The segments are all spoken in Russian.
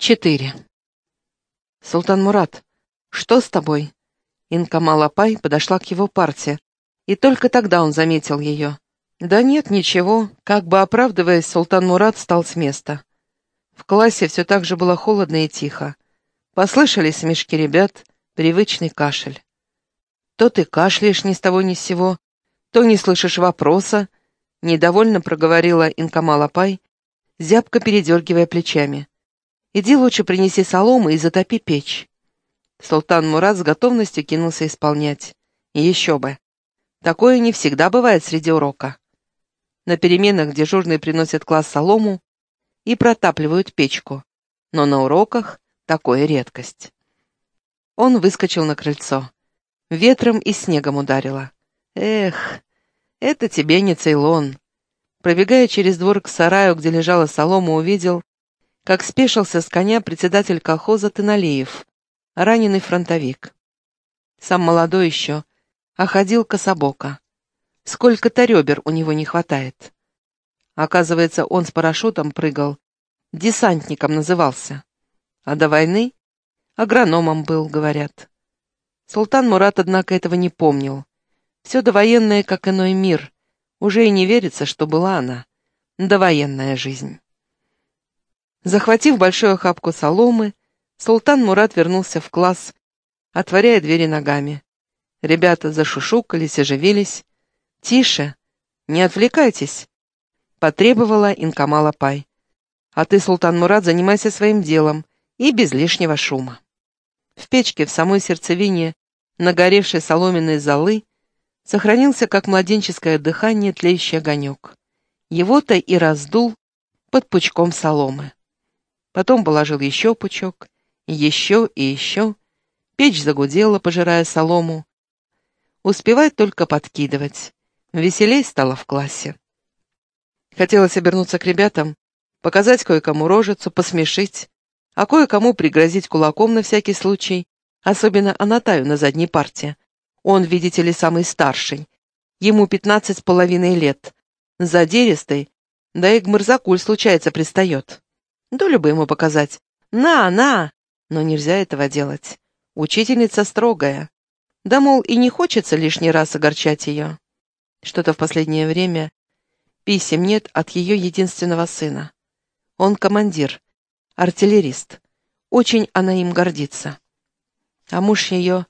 4. «Султан Мурат, что с тобой?» Инкамал Апай подошла к его парте, и только тогда он заметил ее. «Да нет, ничего», как бы оправдываясь, Султан Мурат встал с места. В классе все так же было холодно и тихо. Послышались смешки ребят, привычный кашель. То ты кашляешь ни с того ни с сего, то не слышишь вопроса, недовольно проговорила Инкамал Апай, зябко передергивая плечами. Иди лучше принеси соломы и затопи печь. Султан Мурат с готовностью кинулся исполнять. Еще бы. Такое не всегда бывает среди урока. На переменах дежурные приносят класс солому и протапливают печку. Но на уроках такое редкость. Он выскочил на крыльцо. Ветром и снегом ударило. Эх, это тебе не Цейлон. Пробегая через двор к сараю, где лежала солома, увидел, как спешился с коня председатель колхоза Тыналеев, раненый фронтовик. Сам молодой еще, а ходил кособоко. Сколько-то ребер у него не хватает. Оказывается, он с парашютом прыгал, десантником назывался. А до войны агрономом был, говорят. Султан Мурат, однако, этого не помнил. Все довоенное, как иной мир. Уже и не верится, что была она. Довоенная жизнь. Захватив большую охапку соломы, Султан Мурат вернулся в класс, отворяя двери ногами. Ребята зашушукались, оживились. «Тише! Не отвлекайтесь!» — потребовала Инкамала Пай. «А ты, Султан Мурат, занимайся своим делом и без лишнего шума». В печке, в самой сердцевине, нагоревшей соломенной золы, сохранился, как младенческое дыхание, тлеющий огонек. Его-то и раздул под пучком соломы. Потом положил еще пучок, еще и еще. Печь загудела, пожирая солому. Успевать только подкидывать. Веселей стало в классе. Хотелось обернуться к ребятам, показать кое-кому рожицу, посмешить, а кое-кому пригрозить кулаком на всякий случай, особенно Анатаю на задней парте. Он, видите ли, самый старший. Ему пятнадцать с половиной лет. Задеристый, да и к Мырзакуль случается пристает. Долю бы ему показать. «На, на!» Но нельзя этого делать. Учительница строгая. Да, мол, и не хочется лишний раз огорчать ее. Что-то в последнее время писем нет от ее единственного сына. Он командир, артиллерист. Очень она им гордится. А муж ее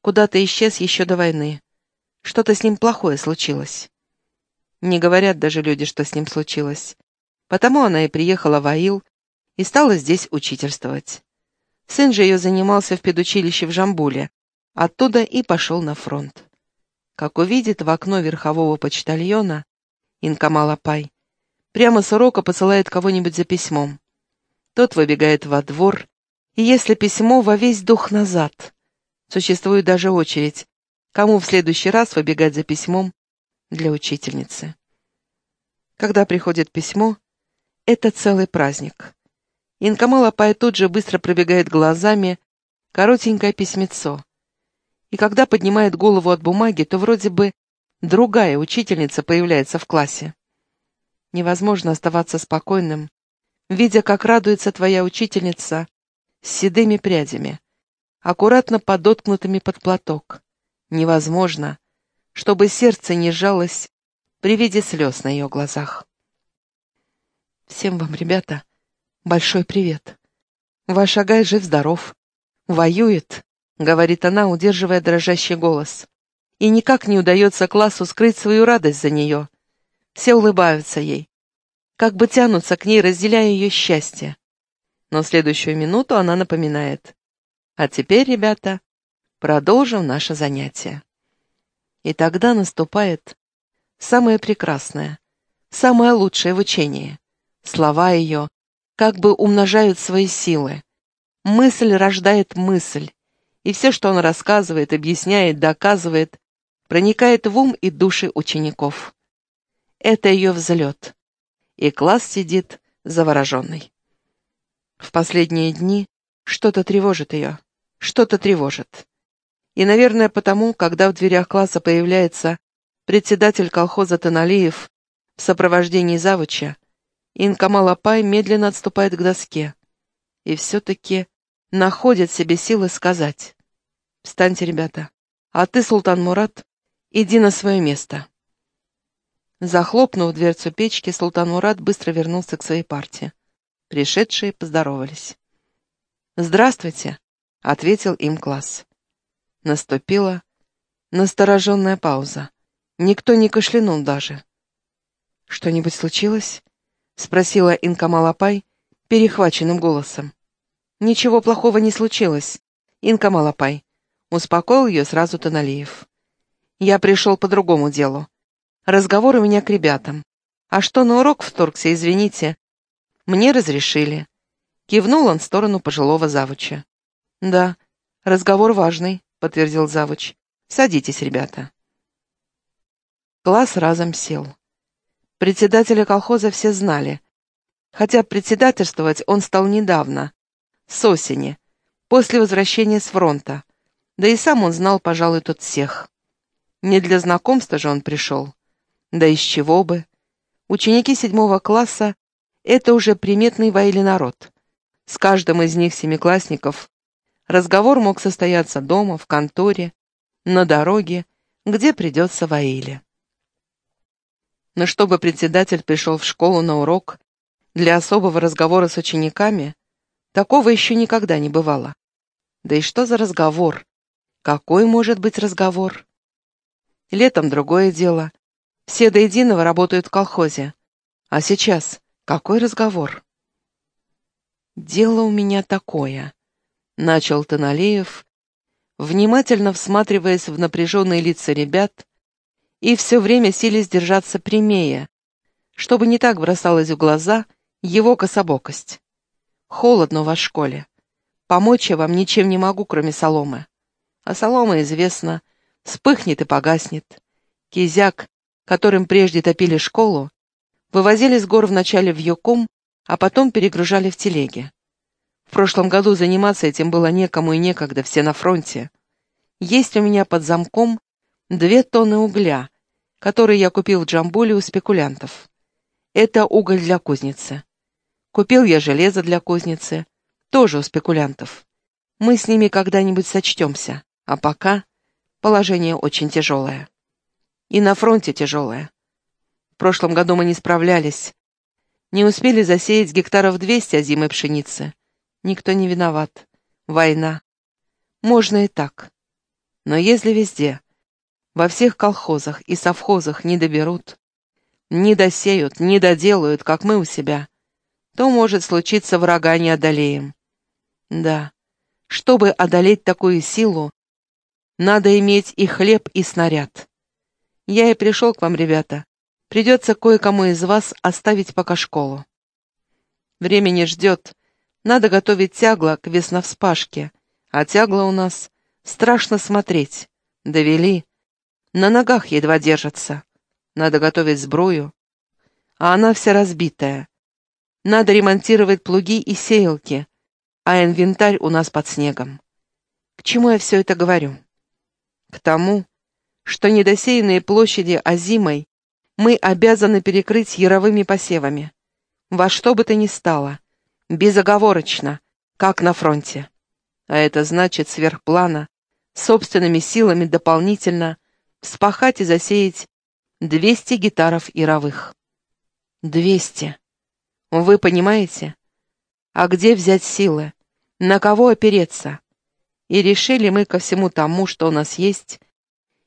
куда-то исчез еще до войны. Что-то с ним плохое случилось. Не говорят даже люди, что с ним случилось. Потому она и приехала в Аил, и стала здесь учительствовать. Сын же ее занимался в педучилище в Жамбуле, оттуда и пошел на фронт. Как увидит в окно верхового почтальона, Инкамала Пай, прямо с урока посылает кого-нибудь за письмом. Тот выбегает во двор, и если письмо во весь дух назад, существует даже очередь, кому в следующий раз выбегать за письмом для учительницы. Когда приходит письмо, это целый праздник. Инкамал Апай тут же быстро пробегает глазами коротенькое письмецо. И когда поднимает голову от бумаги, то вроде бы другая учительница появляется в классе. Невозможно оставаться спокойным, видя, как радуется твоя учительница с седыми прядями, аккуратно подоткнутыми под платок. Невозможно, чтобы сердце не сжалось при виде слез на ее глазах. Всем вам, ребята, большой привет. Ваш Агай жив-здоров. Воюет, говорит она, удерживая дрожащий голос. И никак не удается классу скрыть свою радость за нее. Все улыбаются ей. Как бы тянутся к ней, разделяя ее счастье. Но следующую минуту она напоминает. А теперь, ребята, продолжим наше занятие. И тогда наступает самое прекрасное, самое лучшее в учении. Слова ее как бы умножают свои силы. Мысль рождает мысль, и все, что он рассказывает, объясняет, доказывает, проникает в ум и души учеников. Это ее взлет, и класс сидит завороженный. В последние дни что-то тревожит ее, что-то тревожит. И, наверное, потому, когда в дверях класса появляется председатель колхоза Таналиев в сопровождении завуча, Инкамал Апай медленно отступает к доске. и все-таки находят себе силы сказать. «Встаньте, ребята, а ты, Султан Мурат, иди на свое место». Захлопнув дверцу печки, Султан Мурат быстро вернулся к своей партии. Пришедшие поздоровались. «Здравствуйте», — ответил им класс. Наступила настороженная пауза. Никто не кашлянул даже. «Что-нибудь случилось?» — спросила Инкамалапай перехваченным голосом. «Ничего плохого не случилось, Инкамалапай», — успокоил ее сразу Таналиев. «Я пришел по другому делу. Разговор у меня к ребятам. А что на урок вторгся, извините. Мне разрешили». Кивнул он в сторону пожилого завуча. «Да, разговор важный», — подтвердил завуч. «Садитесь, ребята». Класс разом сел. Председателя колхоза все знали, хотя председательствовать он стал недавно, с осени, после возвращения с фронта, да и сам он знал, пожалуй, тут всех. Не для знакомства же он пришел. Да из чего бы? Ученики седьмого класса — это уже приметный воили народ. С каждым из них семиклассников разговор мог состояться дома, в конторе, на дороге, где придется воили. Но чтобы председатель пришел в школу на урок для особого разговора с учениками, такого еще никогда не бывало. Да и что за разговор? Какой может быть разговор? Летом другое дело. Все до единого работают в колхозе. А сейчас какой разговор? «Дело у меня такое», — начал Таналеев, внимательно всматриваясь в напряженные лица ребят и все время силясь держаться прямее, чтобы не так бросалась в глаза его кособокость. «Холодно у вас в школе. Помочь я вам ничем не могу, кроме соломы. А солома, известно, вспыхнет и погаснет. Кизяк, которым прежде топили школу, вывозили с гор вначале в Йокум, а потом перегружали в телеги. В прошлом году заниматься этим было некому и некогда, все на фронте. Есть у меня под замком две тонны угля, которые я купил в Джамбуле у спекулянтов. Это уголь для кузницы. Купил я железо для кузницы, тоже у спекулянтов. Мы с ними когда-нибудь сочтемся, а пока положение очень тяжелое. И на фронте тяжелое. В прошлом году мы не справлялись. Не успели засеять гектаров 200 озимой пшеницы. Никто не виноват. Война. Можно и так. Но если везде во всех колхозах и совхозах не доберут, не досеют, не доделают, как мы у себя, то может случиться врага не одолеем. Да, чтобы одолеть такую силу, надо иметь и хлеб, и снаряд. Я и пришел к вам, ребята. Придется кое-кому из вас оставить пока школу. Время не ждет. Надо готовить тягло к весновспашке, а тягло у нас страшно смотреть. Довели, на ногах едва держатся. Надо готовить сбрую. А она вся разбитая. Надо ремонтировать плуги и сеялки, а инвентарь у нас под снегом. К чему я все это говорю? К тому, что недосеянные площади озимой мы обязаны перекрыть яровыми посевами. Во что бы то ни стало, безоговорочно, как на фронте. А это значит сверхплана, собственными силами дополнительно вспахать и засеять 200 гитаров яровых. 200. Вы понимаете? А где взять силы? На кого опереться? И решили мы ко всему тому, что у нас есть,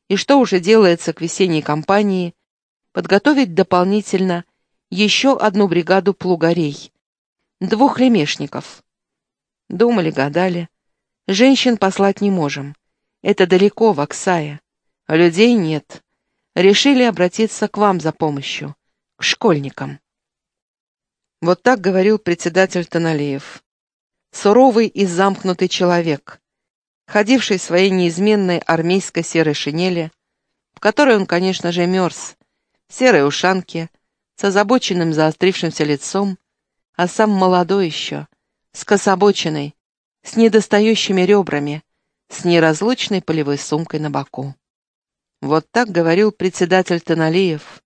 и что уже делается к весенней кампании, подготовить дополнительно еще одну бригаду плугарей, двух ремешников. Думали, гадали. Женщин послать не можем. Это далеко, в Оксае. А людей нет. Решили обратиться к вам за помощью, к школьникам. Вот так говорил председатель Таналеев. Суровый и замкнутый человек, ходивший в своей неизменной армейской серой шинели, в которой он, конечно же, мерз, серой ушанке, с озабоченным заострившимся лицом, а сам молодой еще, с кособочиной, с недостающими ребрами, с неразлучной полевой сумкой на боку. Вот так говорил председатель Таналиев,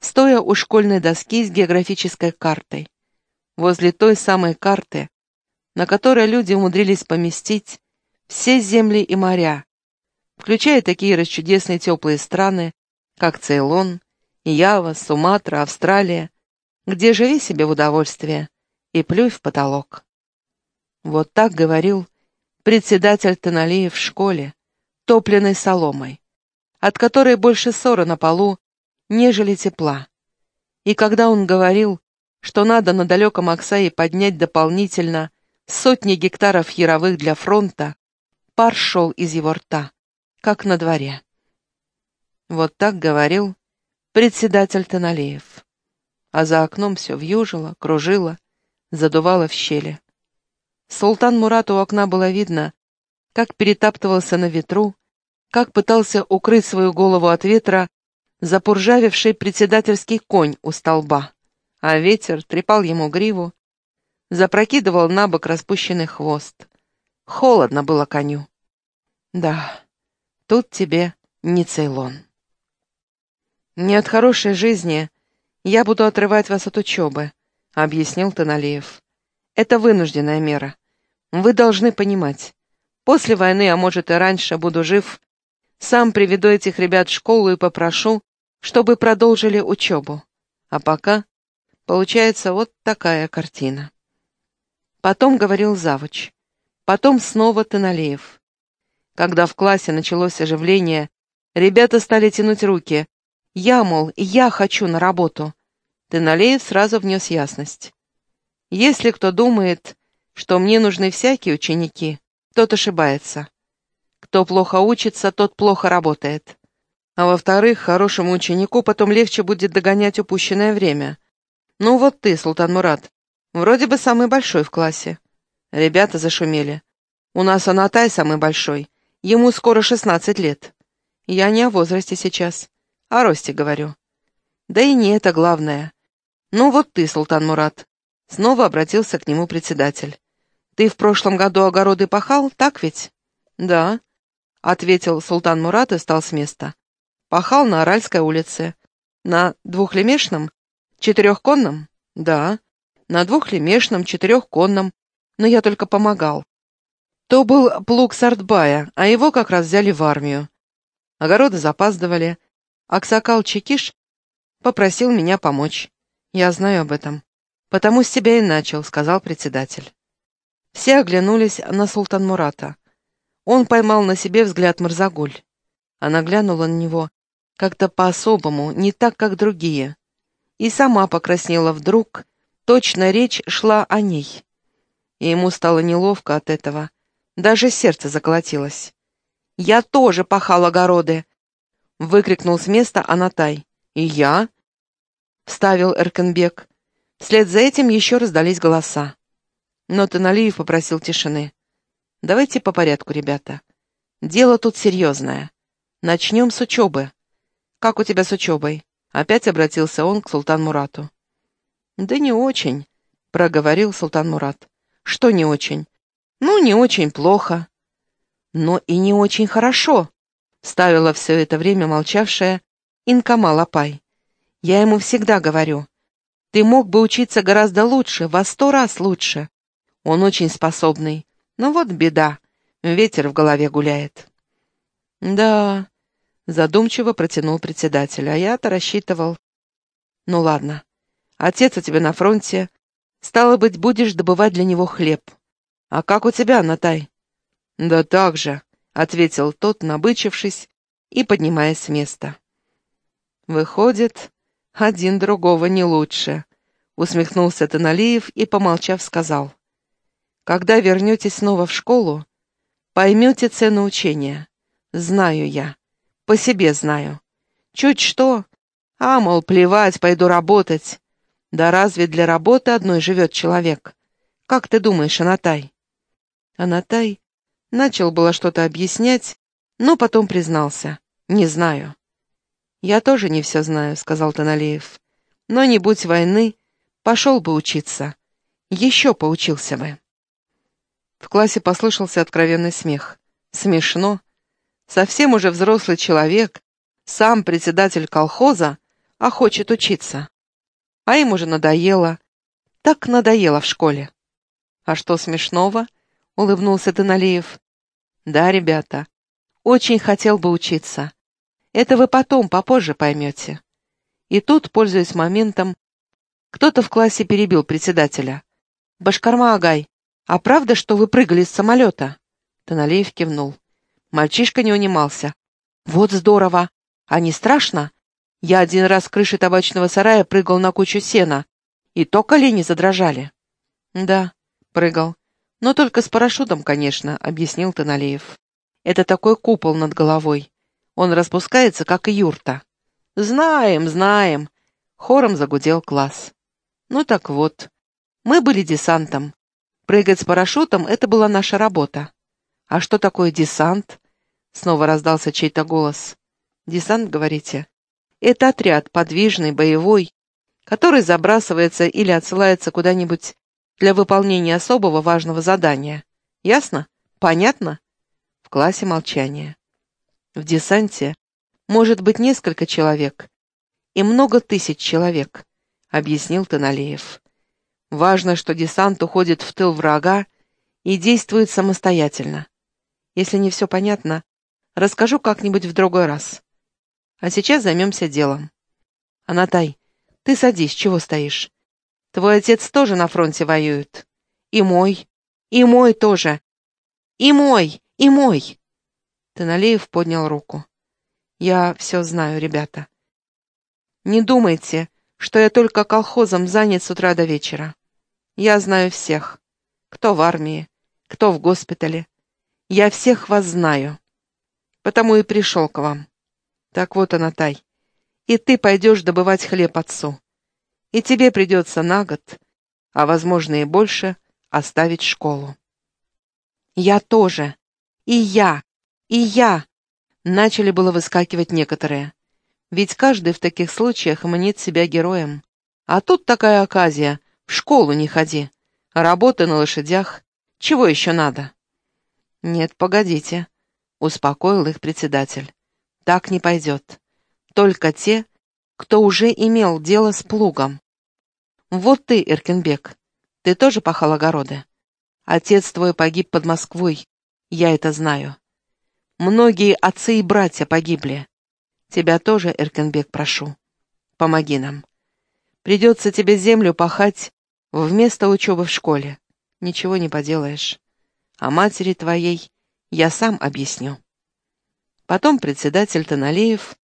стоя у школьной доски с географической картой. Возле той самой карты, на которой люди умудрились поместить все земли и моря, включая такие расчудесные теплые страны, как Цейлон, Ява, Суматра, Австралия, где живи себе в удовольствие и плюй в потолок. Вот так говорил председатель Таналиев в школе, топленной соломой, от которой больше ссора на полу, нежели тепла. И когда он говорил, что надо на далеком Аксае поднять дополнительно сотни гектаров яровых для фронта, пар шел из его рта, как на дворе. Вот так говорил председатель Таналеев. А за окном все вьюжило, кружило, задувало в щели. Султан Мурат у окна было видно, как перетаптывался на ветру, как пытался укрыть свою голову от ветра запуржавивший председательский конь у столба, а ветер трепал ему гриву, запрокидывал на бок распущенный хвост. Холодно было коню. Да, тут тебе не Цейлон. «Не от хорошей жизни я буду отрывать вас от учебы», — объяснил Таналиев. «Это вынужденная мера. Вы должны понимать. После войны, а может и раньше, буду жив, сам приведу этих ребят в школу и попрошу, чтобы продолжили учебу. А пока получается вот такая картина. Потом говорил Завуч. Потом снова Таналеев. Когда в классе началось оживление, ребята стали тянуть руки. «Я, мол, я хочу на работу». Таналеев сразу внес ясность. «Если кто думает, что мне нужны всякие ученики, тот ошибается. Кто плохо учится, тот плохо работает. А во-вторых, хорошему ученику потом легче будет догонять упущенное время. Ну вот ты, Султан Мурат, вроде бы самый большой в классе. Ребята зашумели. У нас Анатай самый большой. Ему скоро шестнадцать лет. Я не о возрасте сейчас, о росте говорю. Да и не это главное. Ну вот ты, Султан Мурат. Снова обратился к нему председатель. Ты в прошлом году огороды пахал, так ведь? Да, ответил Султан Мурат и встал с места. Пахал на Аральской улице. На двухлемешном? Четырехконном? Да. На двухлемешном, четырехконном. Но я только помогал. То был плуг Сартбая, а его как раз взяли в армию. Огороды запаздывали. Аксакал Чекиш попросил меня помочь. Я знаю об этом. Потому с тебя и начал, сказал председатель. Все оглянулись на Султан Мурата. Он поймал на себе взгляд Марзагуль. Она глянула на него как-то по-особому, не так, как другие. И сама покраснела вдруг, точно речь шла о ней. И ему стало неловко от этого, даже сердце заколотилось. «Я тоже пахал огороды!» — выкрикнул с места Анатай. «И я?» — вставил Эркенбек. Вслед за этим еще раздались голоса. Но Таналиев попросил тишины. «Давайте по порядку, ребята. Дело тут серьезное. Начнем с учебы. «Как у тебя с учебой?» Опять обратился он к Султан Мурату. «Да не очень», — проговорил Султан Мурат. «Что не очень?» «Ну, не очень плохо». «Но и не очень хорошо», — ставила все это время молчавшая Инкама Лапай. «Я ему всегда говорю, ты мог бы учиться гораздо лучше, во сто раз лучше. Он очень способный, но вот беда, ветер в голове гуляет». «Да, Задумчиво протянул председатель, а я-то рассчитывал. Ну ладно, отец у тебя на фронте. Стало быть, будешь добывать для него хлеб. А как у тебя, Натай? Да так же, ответил тот, набычившись и поднимаясь с места. Выходит, один другого не лучше, усмехнулся Таналиев и, помолчав, сказал. Когда вернетесь снова в школу, поймете цену учения. Знаю я. По себе знаю. Чуть что. А, мол, плевать, пойду работать. Да разве для работы одной живет человек? Как ты думаешь, Анатай? Анатай начал было что-то объяснять, но потом признался. Не знаю. Я тоже не все знаю, сказал Таналеев. Но не будь войны, пошел бы учиться. Еще поучился бы. В классе послышался откровенный смех. Смешно, Совсем уже взрослый человек, сам председатель колхоза, а хочет учиться. А им уже надоело. Так надоело в школе. «А что смешного?» — улыбнулся Таналиев. «Да, ребята, очень хотел бы учиться. Это вы потом, попозже поймете». И тут, пользуясь моментом, кто-то в классе перебил председателя. «Башкарма Агай, а правда, что вы прыгали с самолета?» Таналеев кивнул. Мальчишка не унимался. «Вот здорово! А не страшно? Я один раз с крыши табачного сарая прыгал на кучу сена, и то колени задрожали». «Да, прыгал. Но только с парашютом, конечно», — объяснил Таналеев. «Это такой купол над головой. Он распускается, как и юрта». «Знаем, знаем!» — хором загудел класс. «Ну так вот, мы были десантом. Прыгать с парашютом — это была наша работа. А что такое десант?» Снова раздался чей-то голос. «Десант, говорите?» «Это отряд, подвижный, боевой, который забрасывается или отсылается куда-нибудь для выполнения особого важного задания. Ясно? Понятно?» В классе молчание. В десанте может быть несколько человек и много тысяч человек, объяснил Таналеев. Важно, что десант уходит в тыл врага и действует самостоятельно. Если не все понятно, расскажу как-нибудь в другой раз. А сейчас займемся делом. Анатай, ты садись, чего стоишь? Твой отец тоже на фронте воюет. И мой, и мой тоже. И мой, и мой. Таналеев поднял руку. Я все знаю, ребята. Не думайте, что я только колхозом занят с утра до вечера. Я знаю всех. Кто в армии, кто в госпитале. Я всех вас знаю. Потому и пришел к вам. Так вот, Анатай, и ты пойдешь добывать хлеб отцу. И тебе придется на год, а, возможно, и больше, оставить школу. Я тоже. И я. И я. Начали было выскакивать некоторые. Ведь каждый в таких случаях мнит себя героем. А тут такая оказия. В школу не ходи. Работа на лошадях. Чего еще надо? Нет, погодите. Успокоил их председатель. Так не пойдет. Только те, кто уже имел дело с плугом. Вот ты, Иркенбек, ты тоже пахал огороды. Отец твой погиб под Москвой, я это знаю. Многие отцы и братья погибли. Тебя тоже, Эркенбек, прошу. Помоги нам. Придется тебе землю пахать вместо учебы в школе. Ничего не поделаешь. А матери твоей я сам объясню. Потом председатель Таналеев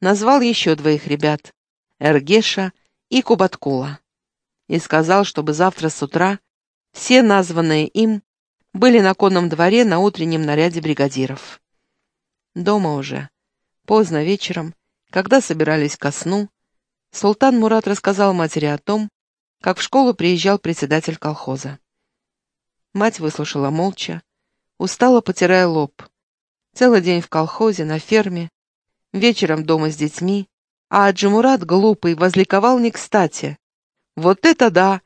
назвал еще двоих ребят, Эргеша и Кубаткула, и сказал, чтобы завтра с утра все названные им были на конном дворе на утреннем наряде бригадиров. Дома уже. Поздно вечером, когда собирались ко сну, Султан Мурат рассказал матери о том, как в школу приезжал председатель колхоза. Мать выслушала молча, устало потирая лоб. Целый день в колхозе, на ферме, вечером дома с детьми, а Аджимурат, глупый, возликовал не кстати. «Вот это да!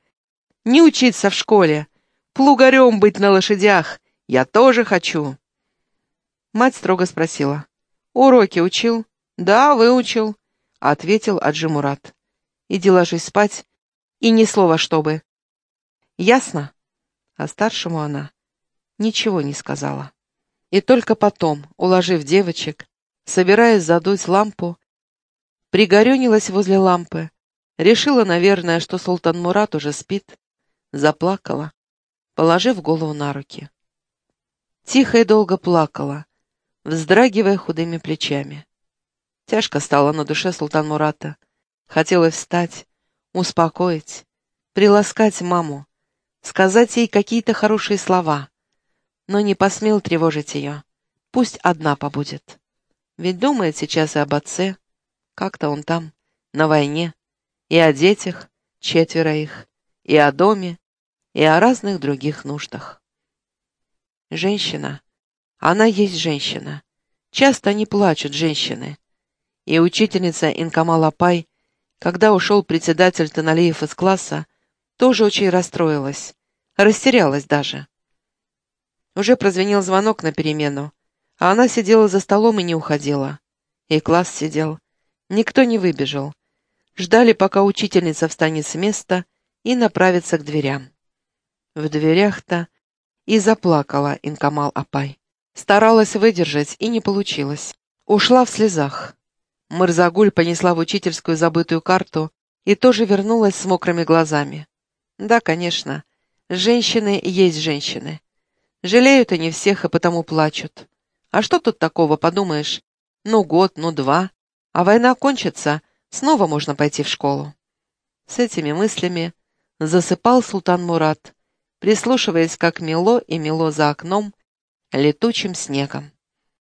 Не учиться в школе! Плугарем быть на лошадях! Я тоже хочу!» Мать строго спросила. «Уроки учил?» «Да, выучил», — ответил Аджимурат. «Иди ложись спать, и ни слова чтобы». «Ясно?» А старшему она ничего не сказала. И только потом, уложив девочек, собираясь задуть лампу, пригорюнилась возле лампы, решила, наверное, что Султан Мурат уже спит, заплакала, положив голову на руки. Тихо и долго плакала, вздрагивая худыми плечами. Тяжко стало на душе султан Мурата. Хотелось встать, успокоить, приласкать маму, сказать ей какие-то хорошие слова, но не посмел тревожить ее. Пусть одна побудет. Ведь думает сейчас и об отце, как-то он там, на войне, и о детях, четверо их, и о доме, и о разных других нуждах. Женщина, она есть женщина. Часто они плачут, женщины. И учительница Инкамала Пай, когда ушел председатель Таналиев из класса, тоже очень расстроилась, растерялась даже. Уже прозвенел звонок на перемену, а она сидела за столом и не уходила. И класс сидел. Никто не выбежал. Ждали, пока учительница встанет с места и направится к дверям. в дверях-то и заплакала Инкамал Апай. Старалась выдержать, и не получилось. Ушла в слезах. Мырзагуль понесла в учительскую забытую карту и тоже вернулась с мокрыми глазами. Да, конечно, женщины есть женщины. Жалеют они всех и потому плачут. А что тут такого, подумаешь? Ну, год, ну, два. А война кончится, снова можно пойти в школу. С этими мыслями засыпал султан Мурат, прислушиваясь, как мело и мело за окном летучим снегом.